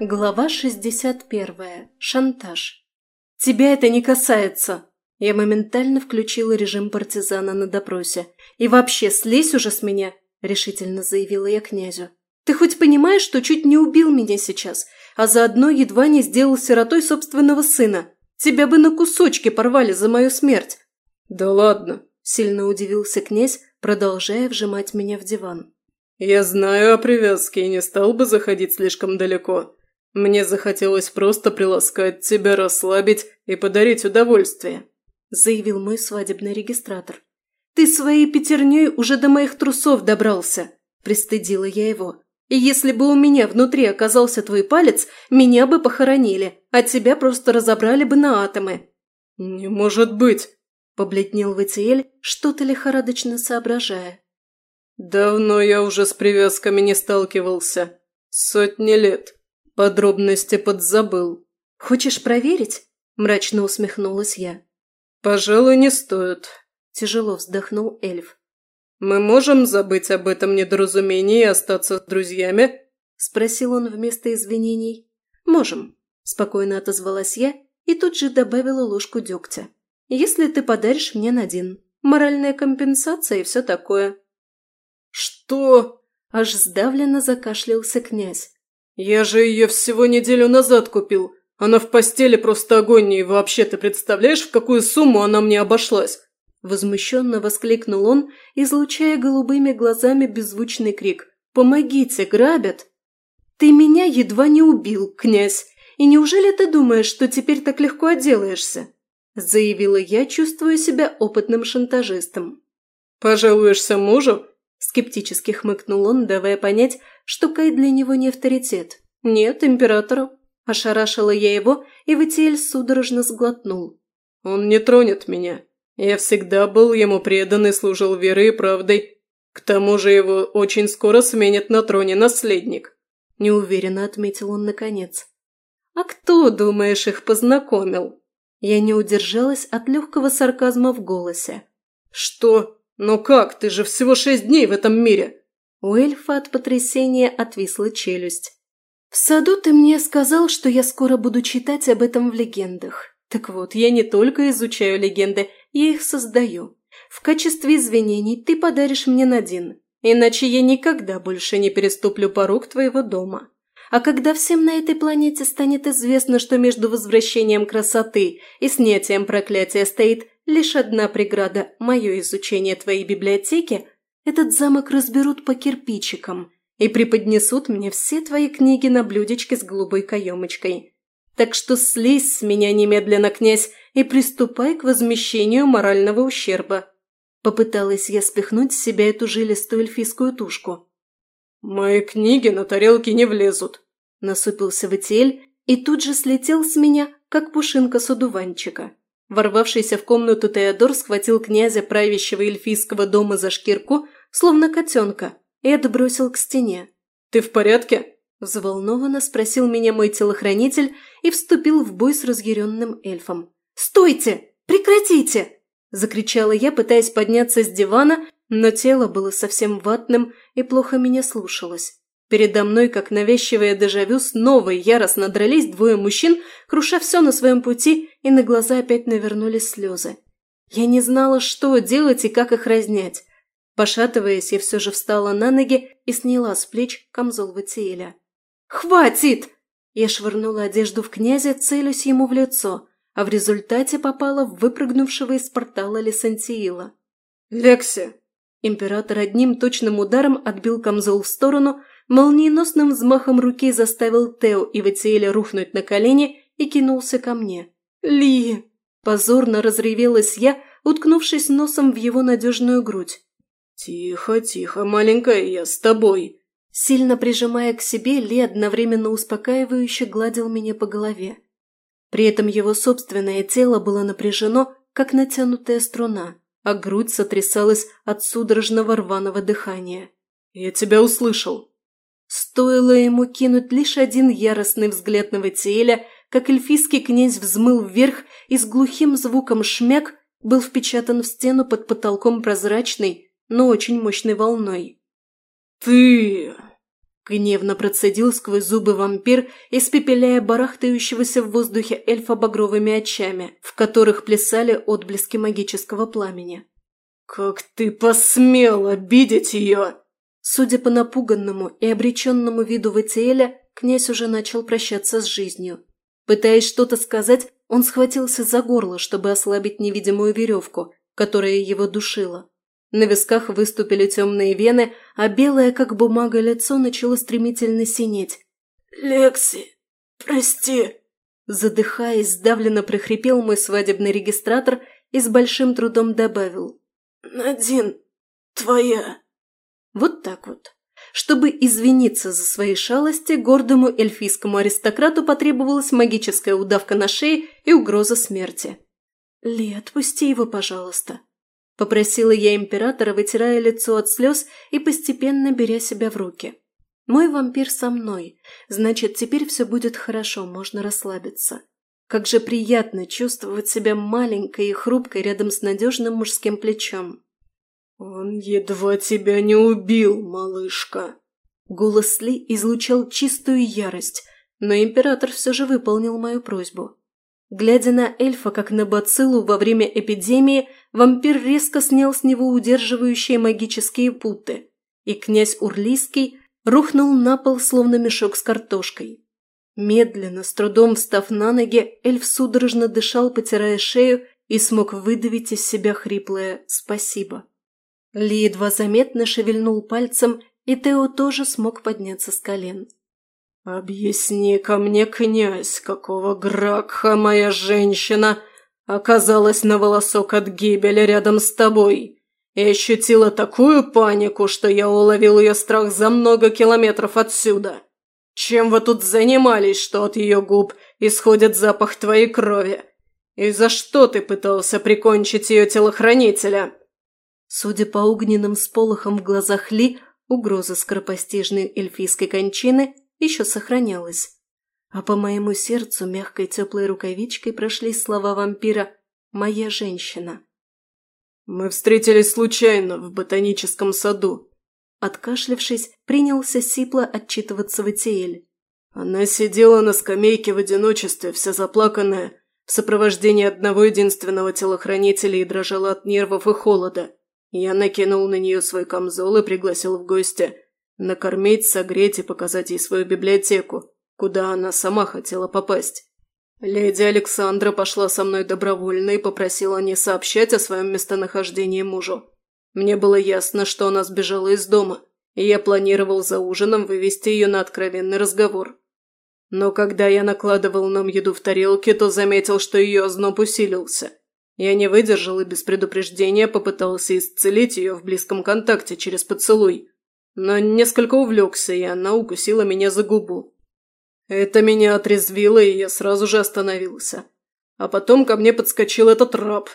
Глава 61. Шантаж. «Тебя это не касается!» Я моментально включила режим партизана на допросе. «И вообще, слезь уже с меня!» – решительно заявила я князю. «Ты хоть понимаешь, что чуть не убил меня сейчас, а заодно едва не сделал сиротой собственного сына? Тебя бы на кусочки порвали за мою смерть!» «Да ладно!» – сильно удивился князь, продолжая вжимать меня в диван. «Я знаю о привязке и не стал бы заходить слишком далеко. Мне захотелось просто приласкать тебя, расслабить и подарить удовольствие», – заявил мой свадебный регистратор. «Ты своей пятерней уже до моих трусов добрался», – пристыдила я его. «И если бы у меня внутри оказался твой палец, меня бы похоронили, а тебя просто разобрали бы на атомы». «Не может быть!» – побледнел Ватиэль, что-то лихорадочно соображая. «Давно я уже с привязками не сталкивался. Сотни лет». Подробности подзабыл. Хочешь проверить? Мрачно усмехнулась я. Пожалуй, не стоит. Тяжело вздохнул эльф. Мы можем забыть об этом недоразумении и остаться с друзьями? Спросил он вместо извинений. Можем. Спокойно отозвалась я и тут же добавила ложку дегтя. Если ты подаришь мне Надин. Моральная компенсация и все такое. Что? Аж сдавленно закашлялся князь. «Я же ее всего неделю назад купил. Она в постели просто огонь, и вообще ты представляешь, в какую сумму она мне обошлась?» Возмущенно воскликнул он, излучая голубыми глазами беззвучный крик. «Помогите, грабят!» «Ты меня едва не убил, князь, и неужели ты думаешь, что теперь так легко отделаешься?» Заявила я, чувствуя себя опытным шантажистом. «Пожалуешься мужу?» Скептически хмыкнул он, давая понять, что Кай для него не авторитет. Нет, императору. Ошарашила я его, и Ватиэль судорожно сглотнул. «Он не тронет меня. Я всегда был ему предан и служил верой и правдой. К тому же его очень скоро сменит на троне наследник», – неуверенно отметил он наконец. «А кто, думаешь, их познакомил?» Я не удержалась от легкого сарказма в голосе. «Что?» «Ну как? Ты же всего шесть дней в этом мире!» У эльфа от потрясения отвисла челюсть. «В саду ты мне сказал, что я скоро буду читать об этом в легендах. Так вот, я не только изучаю легенды, я их создаю. В качестве извинений ты подаришь мне Надин, иначе я никогда больше не переступлю порог твоего дома. А когда всем на этой планете станет известно, что между возвращением красоты и снятием проклятия стоит Лишь одна преграда – мое изучение твоей библиотеки – этот замок разберут по кирпичикам и преподнесут мне все твои книги на блюдечке с голубой каемочкой. Так что слезь с меня немедленно, князь, и приступай к возмещению морального ущерба. Попыталась я спихнуть с себя эту жилистую эльфийскую тушку. «Мои книги на тарелки не влезут», – насупился Ватиэль и тут же слетел с меня, как пушинка с одуванчика. Ворвавшийся в комнату Теодор схватил князя правящего эльфийского дома за шкирку, словно котенка, и отбросил к стене. «Ты в порядке?» – взволнованно спросил меня мой телохранитель и вступил в бой с разъяренным эльфом. «Стойте! Прекратите!» – закричала я, пытаясь подняться с дивана, но тело было совсем ватным и плохо меня слушалось. Передо мной, как навязчивое дежавю, снова яростно дрались двое мужчин, круша все на своем пути, и на глаза опять навернулись слезы. Я не знала, что делать и как их разнять. Пошатываясь, я все же встала на ноги и сняла с плеч камзол Ватиэля. «Хватит!» Я швырнула одежду в князя, целюсь ему в лицо, а в результате попала в выпрыгнувшего из портала Лесантиила. «Лекси!» Император одним точным ударом отбил камзол в сторону, молниеносным взмахом руки заставил Тео и Ватиэля рухнуть на колени и кинулся ко мне. «Ли!» – позорно разревелась я, уткнувшись носом в его надежную грудь. «Тихо, тихо, маленькая, я с тобой!» Сильно прижимая к себе, Ли одновременно успокаивающе гладил меня по голове. При этом его собственное тело было напряжено, как натянутая струна, а грудь сотрясалась от судорожного рваного дыхания. «Я тебя услышал!» Стоило ему кинуть лишь один яростный взгляд на Ватиэля, как эльфийский князь взмыл вверх и с глухим звуком шмяк был впечатан в стену под потолком прозрачной, но очень мощной волной. «Ты...» Гневно процедил сквозь зубы вампир, испепеляя барахтающегося в воздухе эльфа багровыми очами, в которых плясали отблески магического пламени. «Как ты посмел обидеть ее!» Судя по напуганному и обреченному виду Ватиэля, князь уже начал прощаться с жизнью. Пытаясь что-то сказать, он схватился за горло, чтобы ослабить невидимую веревку, которая его душила. На висках выступили темные вены, а белое, как бумага, лицо начало стремительно синеть. «Лекси, прости!» Задыхаясь, сдавленно прохрипел мой свадебный регистратор и с большим трудом добавил. «Надин, твоя!» Вот так вот. Чтобы извиниться за свои шалости, гордому эльфийскому аристократу потребовалась магическая удавка на шее и угроза смерти. «Ли, отпусти его, пожалуйста», – попросила я императора, вытирая лицо от слез и постепенно беря себя в руки. «Мой вампир со мной, значит, теперь все будет хорошо, можно расслабиться. Как же приятно чувствовать себя маленькой и хрупкой рядом с надежным мужским плечом». «Он едва тебя не убил, малышка!» Голос Ли излучал чистую ярость, но император все же выполнил мою просьбу. Глядя на эльфа, как на бациллу во время эпидемии, вампир резко снял с него удерживающие магические путы, и князь Урлийский рухнул на пол, словно мешок с картошкой. Медленно, с трудом встав на ноги, эльф судорожно дышал, потирая шею, и смог выдавить из себя хриплое «спасибо». Ли едва заметно шевельнул пальцем, и Тео тоже смог подняться с колен. «Объясни-ка мне, князь, какого Гракха моя женщина оказалась на волосок от гибели рядом с тобой и ощутила такую панику, что я уловил ее страх за много километров отсюда. Чем вы тут занимались, что от ее губ исходит запах твоей крови? И за что ты пытался прикончить ее телохранителя?» Судя по огненным сполохам в глазах Ли, угроза скоропостижной эльфийской кончины еще сохранялась. А по моему сердцу мягкой теплой рукавичкой прошли слова вампира «Моя женщина». «Мы встретились случайно в ботаническом саду». Откашлившись, принялся сипло отчитываться Ватиэль. Она сидела на скамейке в одиночестве, вся заплаканная, в сопровождении одного единственного телохранителя и дрожала от нервов и холода. Я накинул на нее свой камзол и пригласил в гости. Накормить, согреть и показать ей свою библиотеку, куда она сама хотела попасть. Леди Александра пошла со мной добровольно и попросила не сообщать о своем местонахождении мужу. Мне было ясно, что она сбежала из дома, и я планировал за ужином вывести ее на откровенный разговор. Но когда я накладывал нам еду в тарелки, то заметил, что ее озноб усилился. Я не выдержал и без предупреждения попытался исцелить ее в близком контакте через поцелуй. Но несколько увлекся, и она укусила меня за губу. Это меня отрезвило, и я сразу же остановился. А потом ко мне подскочил этот раб.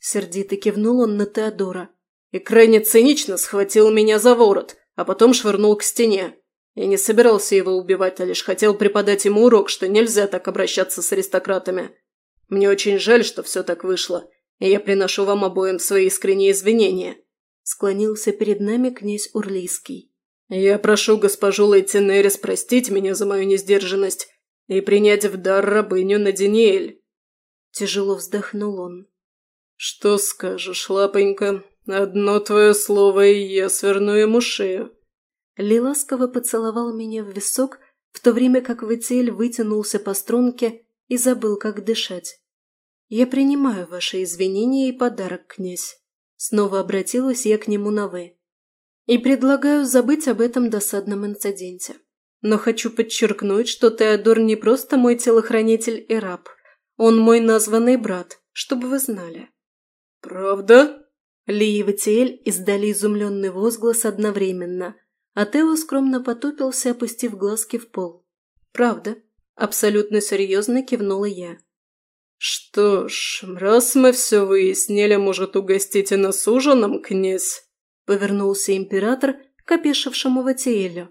Сердито кивнул он на Теодора. И крайне цинично схватил меня за ворот, а потом швырнул к стене. Я не собирался его убивать, а лишь хотел преподать ему урок, что нельзя так обращаться с аристократами. Мне очень жаль, что все так вышло, и я приношу вам обоим свои искренние извинения», – склонился перед нами князь Урлийский. «Я прошу госпожу Лейтенерис простить меня за мою несдержанность и принять в дар рабыню Надиниэль». Тяжело вздохнул он. «Что скажешь, лапонька? Одно твое слово, и я сверну ему шею». Ли ласково поцеловал меня в висок, в то время как Витель вытянулся по струнке и забыл, как дышать. «Я принимаю ваши извинения и подарок, князь». Снова обратилась я к нему на «вы». «И предлагаю забыть об этом досадном инциденте. Но хочу подчеркнуть, что Теодор не просто мой телохранитель и раб. Он мой названный брат, чтобы вы знали». «Правда?» Ли и Ватиэль издали изумленный возглас одновременно, а Тео скромно потупился, опустив глазки в пол. «Правда?» Абсолютно серьезно кивнула я. «Что ж, раз мы все выяснили, может, угостите нас ужином, князь?» Повернулся император к опешившему Ватиэлю.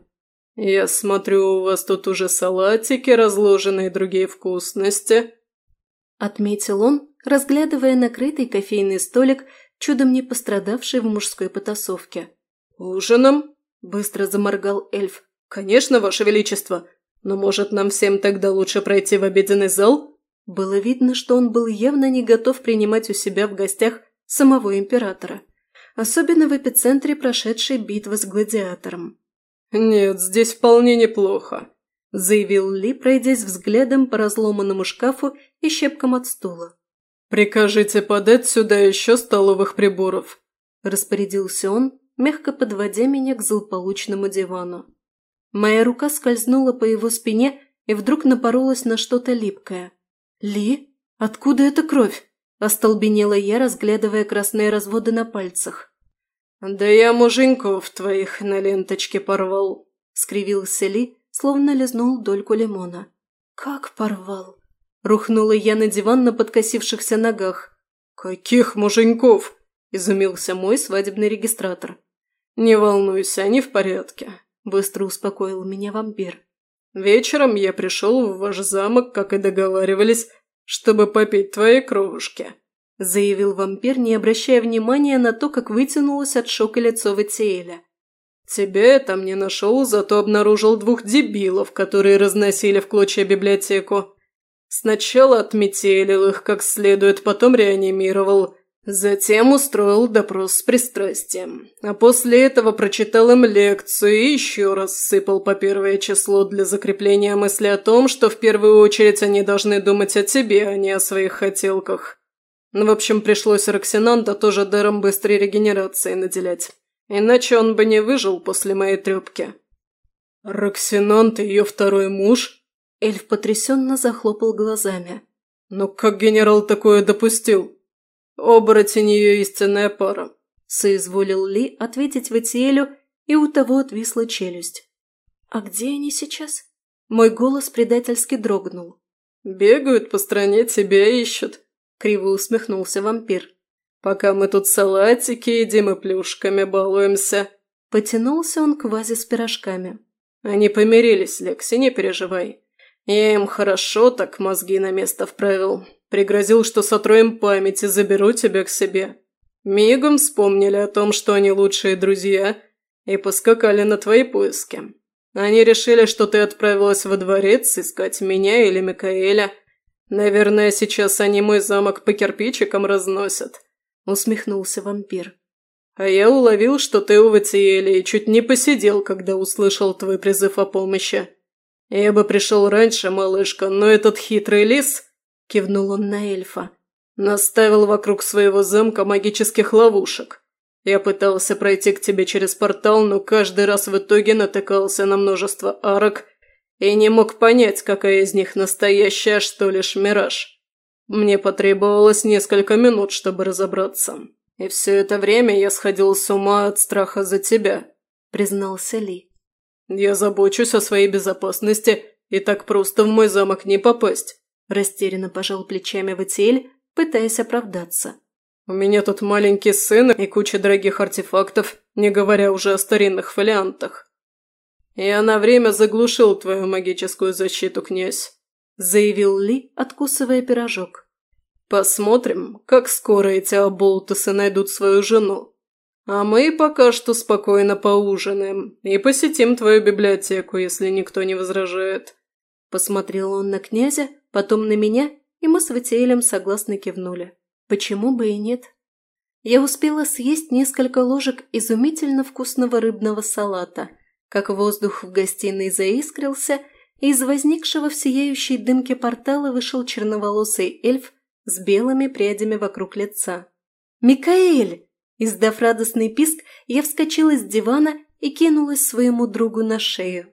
«Я смотрю, у вас тут уже салатики разложены и другие вкусности», — отметил он, разглядывая накрытый кофейный столик, чудом не пострадавший в мужской потасовке. «Ужином?» – быстро заморгал эльф. «Конечно, Ваше Величество. Но может нам всем тогда лучше пройти в обеденный зал?» Было видно, что он был явно не готов принимать у себя в гостях самого императора. Особенно в эпицентре прошедшей битвы с гладиатором. «Нет, здесь вполне неплохо», – заявил Ли, пройдясь взглядом по разломанному шкафу и щепкам от стула. «Прикажите подать сюда еще столовых приборов», – распорядился он, мягко подводя меня к злополучному дивану. Моя рука скользнула по его спине и вдруг напоролась на что-то липкое. «Ли? Откуда эта кровь?» – остолбенела я, разглядывая красные разводы на пальцах. «Да я муженьков твоих на ленточке порвал», – скривился Ли, словно лизнул дольку лимона. «Как порвал?» – рухнула я на диван на подкосившихся ногах. «Каких муженьков?» – изумился мой свадебный регистратор. «Не волнуйся, они в порядке. – быстро успокоил меня вампир. «Вечером я пришел в ваш замок, как и договаривались, чтобы попить твои кровушки», – заявил вампир, не обращая внимания на то, как вытянулось от шока лицо Ватиэля. «Тебя я там не нашел, зато обнаружил двух дебилов, которые разносили в клочья библиотеку. Сначала отметелил их как следует, потом реанимировал, Затем устроил допрос с пристрастием, а после этого прочитал им лекцию и еще раз сыпал по первое число для закрепления мысли о том, что в первую очередь они должны думать о тебе, а не о своих хотелках. Ну, в общем, пришлось Роксинанта тоже даром быстрой регенерации наделять. Иначе он бы не выжил после моей трепки. «Роксинант ее второй муж?» Эльф потрясенно захлопал глазами. «Но как генерал такое допустил?» «Оборотень ее истинная пара», – соизволил Ли ответить Ватиэлю, и у того отвисла челюсть. «А где они сейчас?» Мой голос предательски дрогнул. «Бегают по стране, тебя ищут», – криво усмехнулся вампир. «Пока мы тут салатики едим и плюшками балуемся». Потянулся он к вазе с пирожками. «Они помирились, Лекси, не переживай. Я им хорошо так мозги на место вправил. Пригрозил, что сотру им память и заберу тебя к себе. Мигом вспомнили о том, что они лучшие друзья, и поскакали на твои поиски. Они решили, что ты отправилась во дворец искать меня или Микаэля. Наверное, сейчас они мой замок по кирпичикам разносят», – усмехнулся вампир. «А я уловил, что ты у Ватиэля и чуть не посидел, когда услышал твой призыв о помощи. Я бы пришел раньше, малышка, но этот хитрый лис...» – кивнул он на эльфа. «Наставил вокруг своего замка магических ловушек. Я пытался пройти к тебе через портал, но каждый раз в итоге натыкался на множество арок и не мог понять, какая из них настоящая, что лишь мираж. Мне потребовалось несколько минут, чтобы разобраться. И все это время я сходил с ума от страха за тебя», – признался Ли. «Я забочусь о своей безопасности, и так просто в мой замок не попасть. Растерянно пожал плечами Ватиэль, пытаясь оправдаться. «У меня тут маленький сын и куча дорогих артефактов, не говоря уже о старинных фолиантах. Я на время заглушил твою магическую защиту, князь», – заявил Ли, откусывая пирожок. «Посмотрим, как скоро эти оболтусы найдут свою жену. А мы пока что спокойно поужинаем и посетим твою библиотеку, если никто не возражает». Посмотрел он на князя, потом на меня, и мы с Ватиэлем согласно кивнули. Почему бы и нет? Я успела съесть несколько ложек изумительно вкусного рыбного салата, как воздух в гостиной заискрился, и из возникшего в сияющей дымке портала вышел черноволосый эльф с белыми прядями вокруг лица. «Микаэль!» Издав радостный писк, я вскочила с дивана и кинулась своему другу на шею.